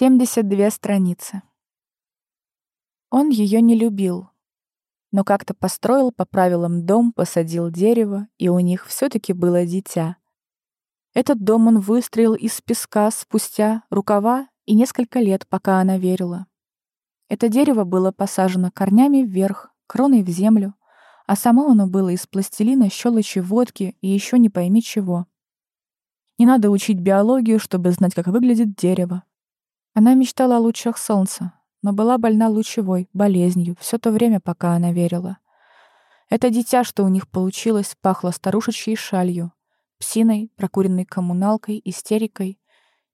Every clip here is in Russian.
72 страницы. Он ее не любил, но как-то построил по правилам дом, посадил дерево, и у них все таки было дитя. Этот дом он выстроил из песка спустя рукава и несколько лет, пока она верила. Это дерево было посажено корнями вверх, кроной в землю, а само оно было из пластилина, щелочи, водки и еще не пойми чего. Не надо учить биологию, чтобы знать, как выглядит дерево. Она мечтала о лучах солнца, но была больна лучевой, болезнью, все то время, пока она верила. Это дитя, что у них получилось, пахло старушечьей шалью, псиной, прокуренной коммуналкой, истерикой,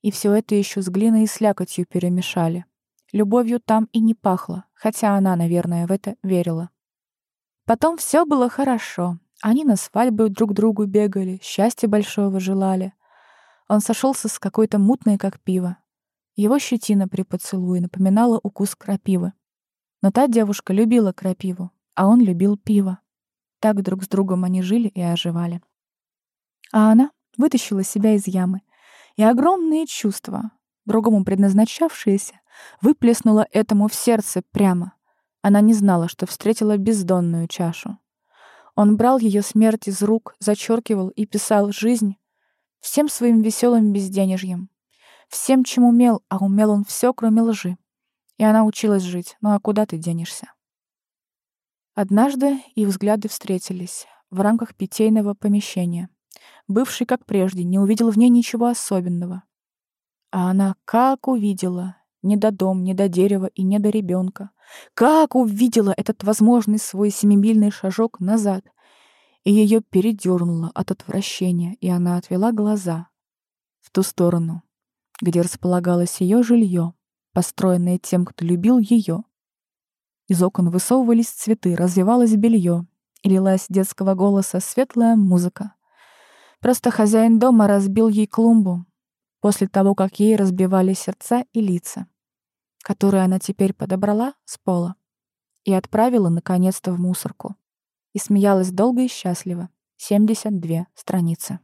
и все это еще с глиной и слякотью перемешали. Любовью там и не пахло, хотя она, наверное, в это верила. Потом все было хорошо. Они на свадьбу друг другу бегали, счастья большого желали. Он сошелся с какой-то мутной, как пиво, его щетина при поцелуе напоминала укус крапивы. Но та девушка любила крапиву, а он любил пиво. Так друг с другом они жили и оживали. А она вытащила себя из ямы, и огромные чувства, другому предназначавшиеся, выплеснула этому в сердце прямо. Она не знала, что встретила бездонную чашу. Он брал ее смерть из рук, зачеркивал и писал жизнь всем своим веселым безденежьем, всем, чем умел, а умел он все, кроме лжи. И она училась жить. Ну а куда ты денешься? Однажды их взгляды встретились в рамках питейного помещения. Бывший, как прежде, не увидел в ней ничего особенного. А она как увидела, не до дом, не до дерева и не до ребенка. Как увидела этот возможный свой семимильный шажок назад. И ее передернуло от отвращения, и она отвела глаза в ту сторону, где располагалось ее жилье, построенное тем, кто любил ее. Из окон высовывались цветы, развивалось белье, и лилась детского голоса светлая музыка. Просто хозяин дома разбил ей клумбу после того, как ей разбивали сердца и лица, которые она теперь подобрала с пола и отправила наконец-то в мусорку. И смеялась долго и счастливо. 72 страницы.